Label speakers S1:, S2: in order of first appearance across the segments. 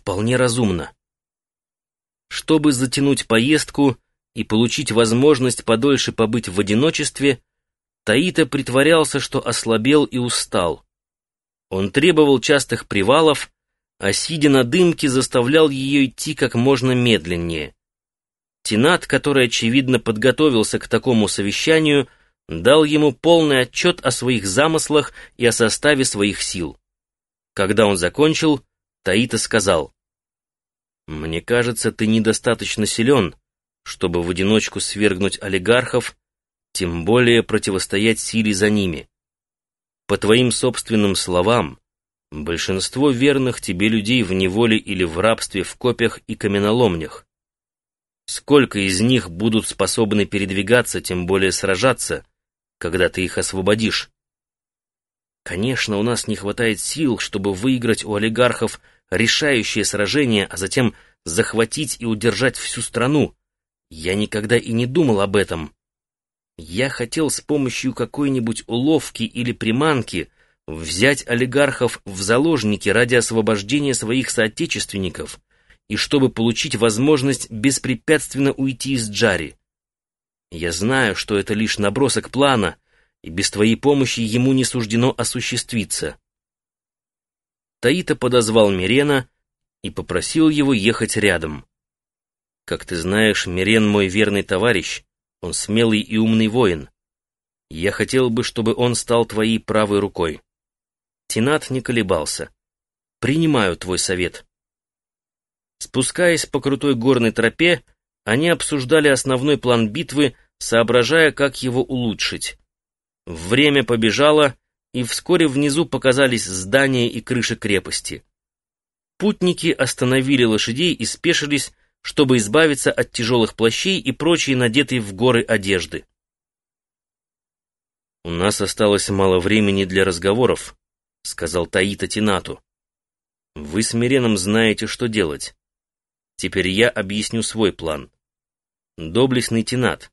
S1: вполне разумно. Чтобы затянуть поездку и получить возможность подольше побыть в одиночестве, Таита притворялся, что ослабел и устал. Он требовал частых привалов, а сидя на дымке, заставлял ее идти как можно медленнее. Тенат, который, очевидно, подготовился к такому совещанию, дал ему полный отчет о своих замыслах и о составе своих сил. Когда он закончил, Таита сказал, «Мне кажется, ты недостаточно силен, чтобы в одиночку свергнуть олигархов, тем более противостоять силе за ними. По твоим собственным словам, большинство верных тебе людей в неволе или в рабстве в копях и каменоломнях. Сколько из них будут способны передвигаться, тем более сражаться, когда ты их освободишь? Конечно, у нас не хватает сил, чтобы выиграть у олигархов решающее сражение, а затем захватить и удержать всю страну. Я никогда и не думал об этом. Я хотел с помощью какой-нибудь уловки или приманки взять олигархов в заложники ради освобождения своих соотечественников и чтобы получить возможность беспрепятственно уйти из Джари. Я знаю, что это лишь набросок плана, и без твоей помощи ему не суждено осуществиться. Таита подозвал Мирена и попросил его ехать рядом. Как ты знаешь, Мирен мой верный товарищ, он смелый и умный воин. Я хотел бы, чтобы он стал твоей правой рукой. Тинат не колебался. Принимаю твой совет. Спускаясь по крутой горной тропе, они обсуждали основной план битвы, соображая, как его улучшить. Время побежало, и вскоре внизу показались здания и крыши крепости. Путники остановили лошадей и спешились, чтобы избавиться от тяжелых плащей и прочей надетой в горы одежды. «У нас осталось мало времени для разговоров», — сказал Таита Тинату. «Вы с Миреном знаете, что делать. Теперь я объясню свой план. Доблестный Тинат,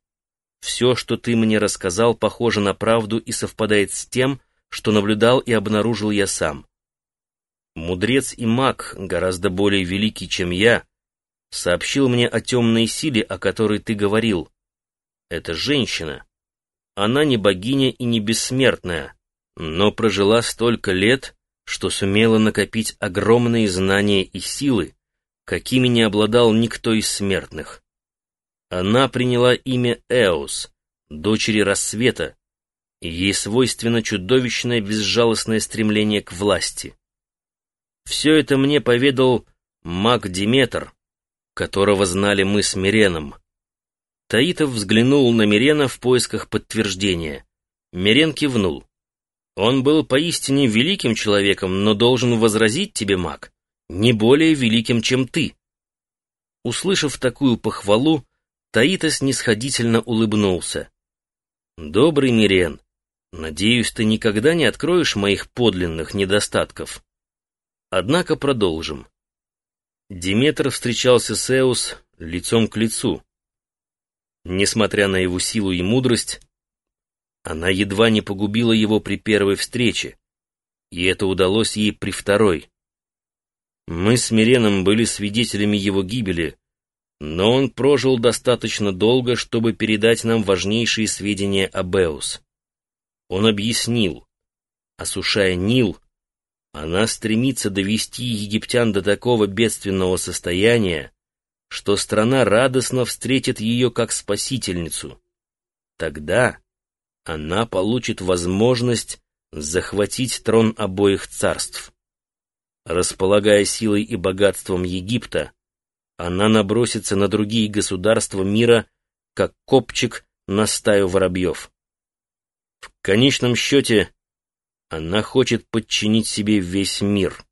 S1: все, что ты мне рассказал, похоже на правду и совпадает с тем, что наблюдал и обнаружил я сам. Мудрец и маг, гораздо более великий, чем я, сообщил мне о темной силе, о которой ты говорил. Это женщина. Она не богиня и не бессмертная, но прожила столько лет, что сумела накопить огромные знания и силы, какими не обладал никто из смертных. Она приняла имя Эос, дочери рассвета, и ей свойственно чудовищное безжалостное стремление к власти. Все это мне поведал маг Диметр, которого знали мы с Миреном. Таитов взглянул на Мирена в поисках подтверждения. Мирен кивнул. Он был поистине великим человеком, но должен возразить тебе, маг, не более великим, чем ты. Услышав такую похвалу, Таита снисходительно улыбнулся. «Добрый Мирен, надеюсь, ты никогда не откроешь моих подлинных недостатков. Однако продолжим. Диметр встречался с Эус лицом к лицу. Несмотря на его силу и мудрость, она едва не погубила его при первой встрече, и это удалось ей при второй. Мы с Миреном были свидетелями его гибели, но он прожил достаточно долго, чтобы передать нам важнейшие сведения об Эус. Он объяснил, осушая Нил, она стремится довести египтян до такого бедственного состояния, что страна радостно встретит ее как спасительницу. Тогда она получит возможность захватить трон обоих царств. Располагая силой и богатством Египта, она набросится на другие государства мира, как копчик на стаю воробьев. В конечном счете, она хочет подчинить себе весь мир.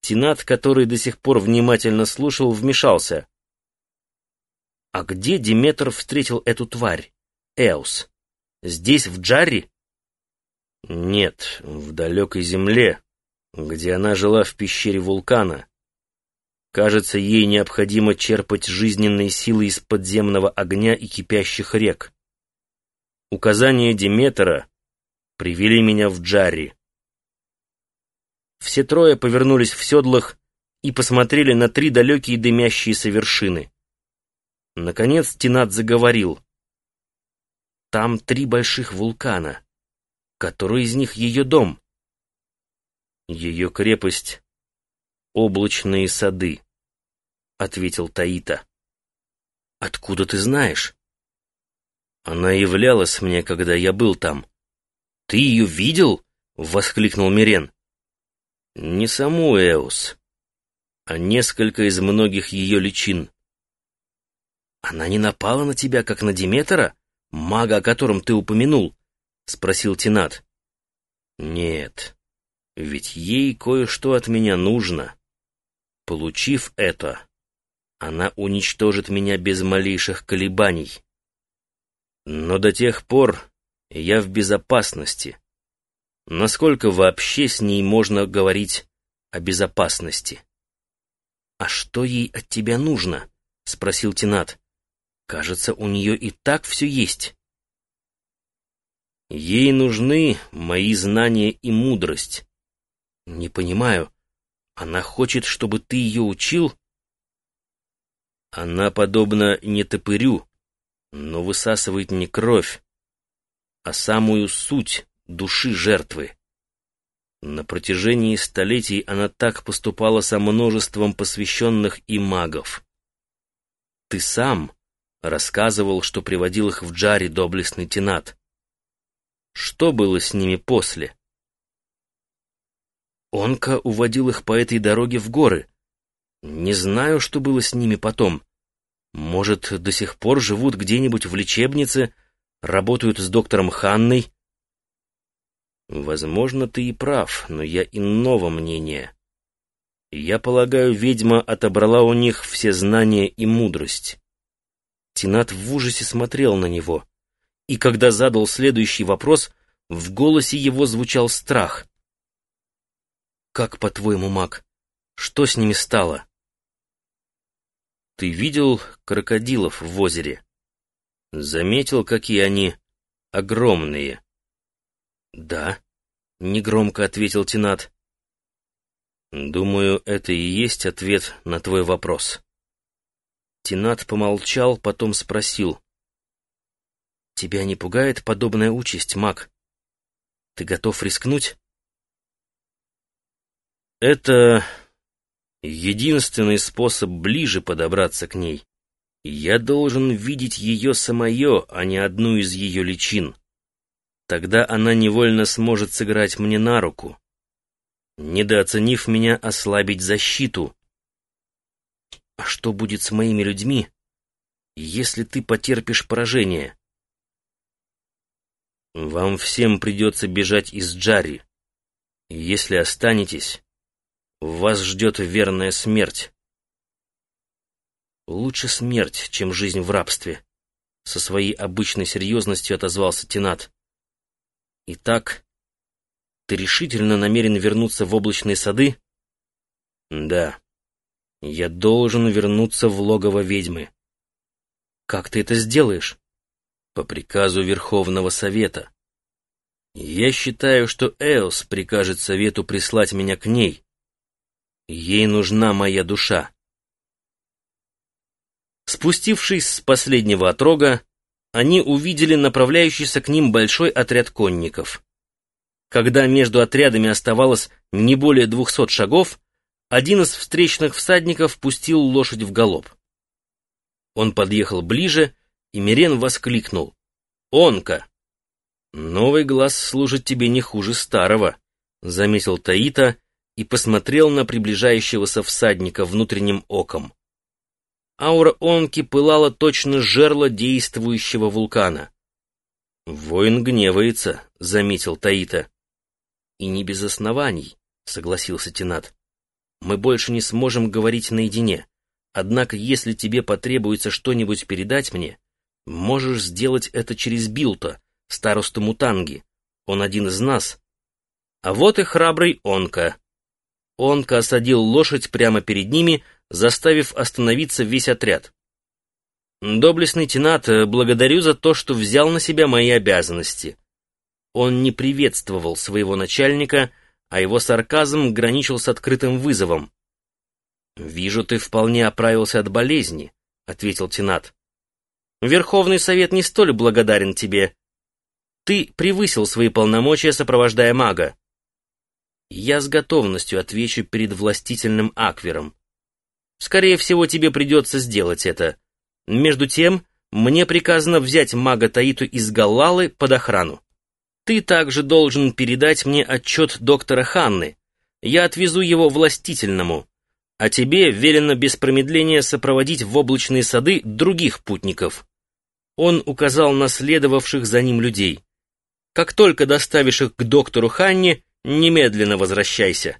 S1: Тинат, который до сих пор внимательно слушал, вмешался. «А где Диметр встретил эту тварь, Эус? Здесь, в Джарри?» «Нет, в далекой земле, где она жила в пещере вулкана. Кажется, ей необходимо черпать жизненные силы из подземного огня и кипящих рек. Указания Диметра привели меня в Джарри. Все трое повернулись в седлах и посмотрели на три далекие дымящиеся вершины. Наконец Тинат заговорил. «Там три больших вулкана. Который из них ее дом?» «Ее крепость — облачные сады», — ответил Таита. «Откуда ты знаешь?» «Она являлась мне, когда я был там». «Ты ее видел?» — воскликнул Мирен. «Не саму Эус, а несколько из многих ее личин». «Она не напала на тебя, как на Диметра, мага, о котором ты упомянул?» — спросил Тинат. «Нет, ведь ей кое-что от меня нужно. Получив это, она уничтожит меня без малейших колебаний. Но до тех пор я в безопасности. Насколько вообще с ней можно говорить о безопасности? «А что ей от тебя нужно?» — спросил Тинат. «Кажется, у нее и так все есть». «Ей нужны мои знания и мудрость». «Не понимаю. Она хочет, чтобы ты ее учил?» Она подобна не топырю, но высасывает не кровь, а самую суть души жертвы. На протяжении столетий она так поступала со множеством посвященных и магов. Ты сам рассказывал, что приводил их в Джаре доблестный тенат. Что было с ними после? Онка уводил их по этой дороге в горы. Не знаю, что было с ними потом. Может, до сих пор живут где-нибудь в лечебнице, работают с доктором Ханной? Возможно, ты и прав, но я иного мнения. Я полагаю, ведьма отобрала у них все знания и мудрость. Тинат в ужасе смотрел на него, и когда задал следующий вопрос, в голосе его звучал страх. «Как, по-твоему, маг, что с ними стало?» Ты видел крокодилов в озере? Заметил, какие они огромные? Да, негромко ответил Тинат. Думаю, это и есть ответ на твой вопрос. Тинат помолчал, потом спросил. Тебя не пугает подобная участь, маг? Ты готов рискнуть? Это Единственный способ ближе подобраться к ней. Я должен видеть ее самое, а не одну из ее личин. Тогда она невольно сможет сыграть мне на руку, недооценив меня, ослабить защиту. А что будет с моими людьми, если ты потерпишь поражение? Вам всем придется бежать из Джари. Если останетесь, вас ждет верная смерть. Лучше смерть, чем жизнь в рабстве. Со своей обычной серьезностью отозвался Тенат. Итак, ты решительно намерен вернуться в облачные сады? Да. Я должен вернуться в логово ведьмы. Как ты это сделаешь? По приказу Верховного Совета. Я считаю, что Эос прикажет Совету прислать меня к ней, Ей нужна моя душа. Спустившись с последнего отрога, они увидели направляющийся к ним большой отряд конников. Когда между отрядами оставалось не более двухсот шагов, один из встречных всадников пустил лошадь в галоп. Он подъехал ближе, и Мирен воскликнул. «Онка!» «Новый глаз служит тебе не хуже старого», — заметил Таита, и посмотрел на приближающегося всадника внутренним оком. Аура Онки пылала точно жерло действующего вулкана. «Воин гневается», — заметил Таита. «И не без оснований», — согласился Тенат. «Мы больше не сможем говорить наедине. Однако, если тебе потребуется что-нибудь передать мне, можешь сделать это через Билта, старосту Мутанги. Он один из нас. А вот и храбрый Онка». Онка осадил лошадь прямо перед ними, заставив остановиться весь отряд. «Доблестный Тенат, благодарю за то, что взял на себя мои обязанности». Он не приветствовал своего начальника, а его сарказм граничил с открытым вызовом. «Вижу, ты вполне оправился от болезни», — ответил Тенат. «Верховный совет не столь благодарен тебе. Ты превысил свои полномочия, сопровождая мага. Я с готовностью отвечу перед властительным Аквером. Скорее всего, тебе придется сделать это. Между тем, мне приказано взять мага Таиту из Галлалы под охрану. Ты также должен передать мне отчет доктора Ханны. Я отвезу его властительному а тебе велено без промедления сопроводить в облачные сады других путников. Он указал на следовавших за ним людей. Как только доставишь их к доктору Ханне, немедленно возвращайся.